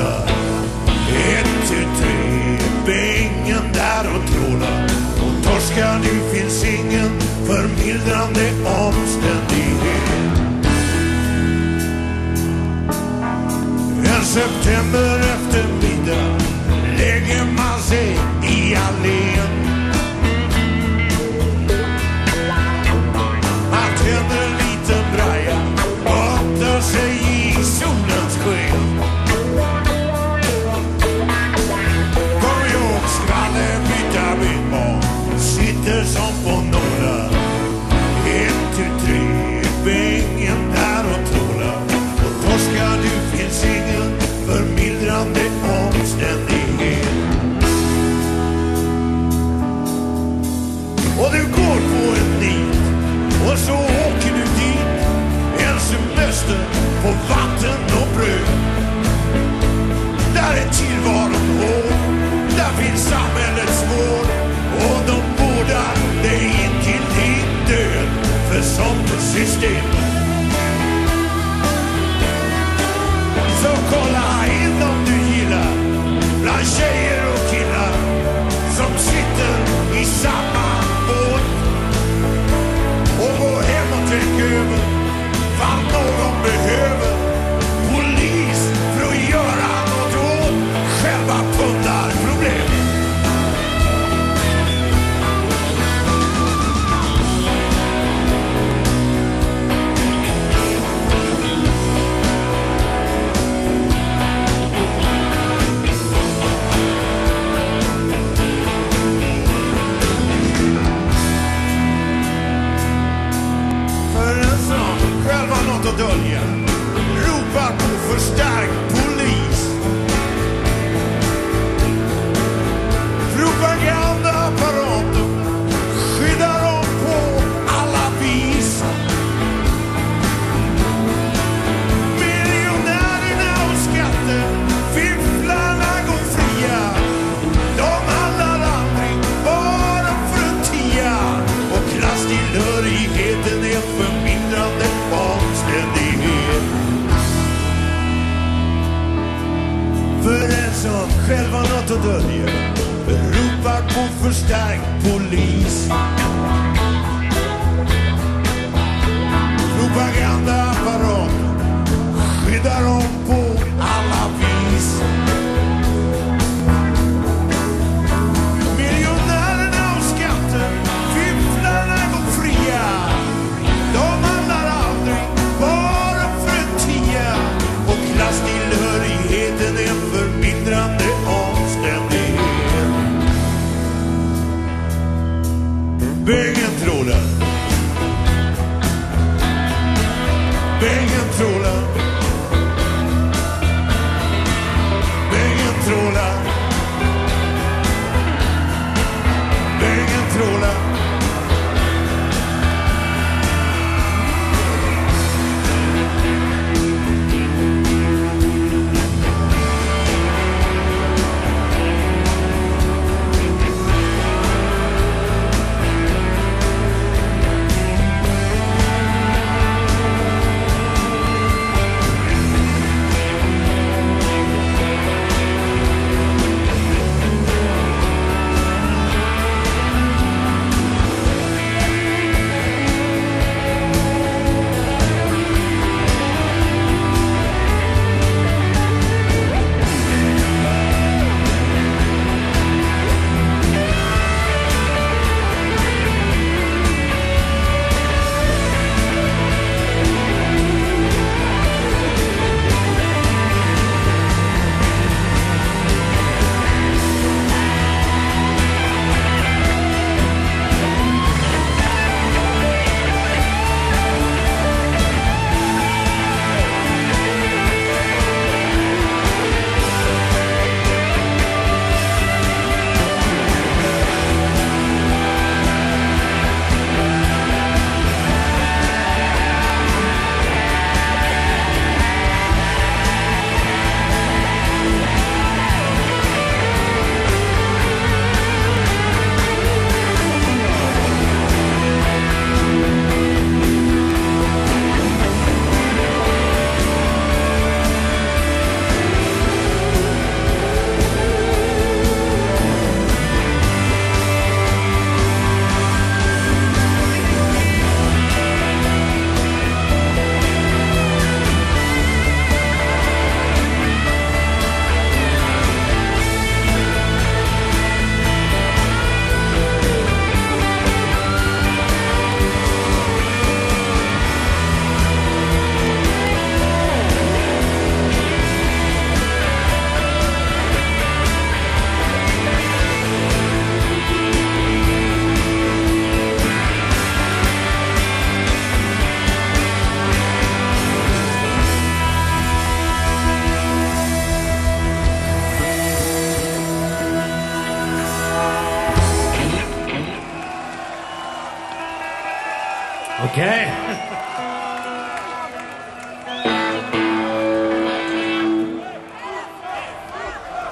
sola. Ett, tu, tre, bängen där och tråla. Och torska, det finns ingen förmildrande omständighet. En september eftermiddag brösten på vatten och bröd. Där är tillvaron hård, där finns samhällets vård och de vårdar dig in till din död. För som systemet och döljer. Ropar på förstärkt polis. Okay.